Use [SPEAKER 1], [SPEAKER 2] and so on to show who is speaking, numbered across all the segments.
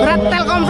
[SPEAKER 1] Berat Telkom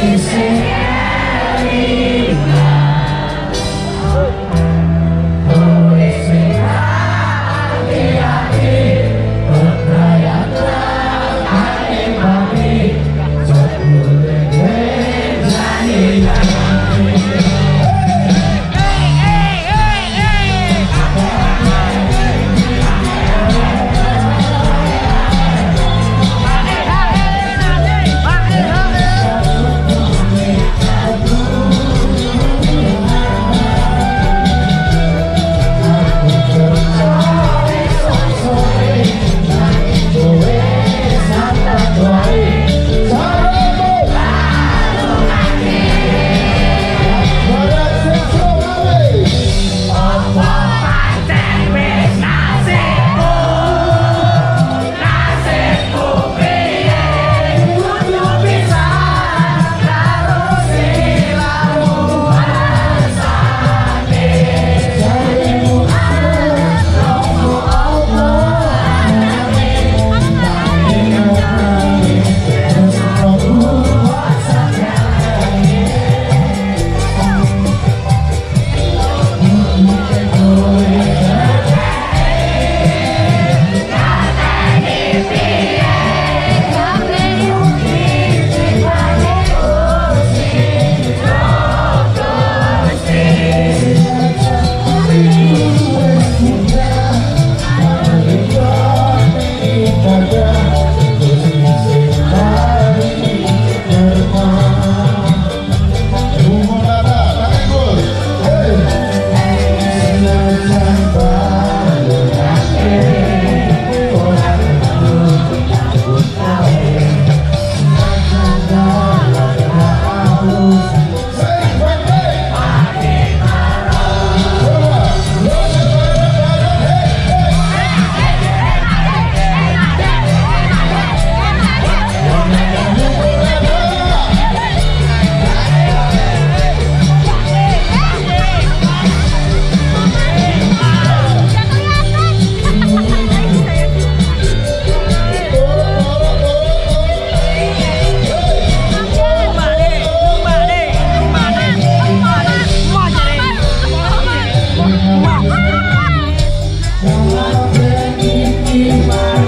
[SPEAKER 1] you say Thank you.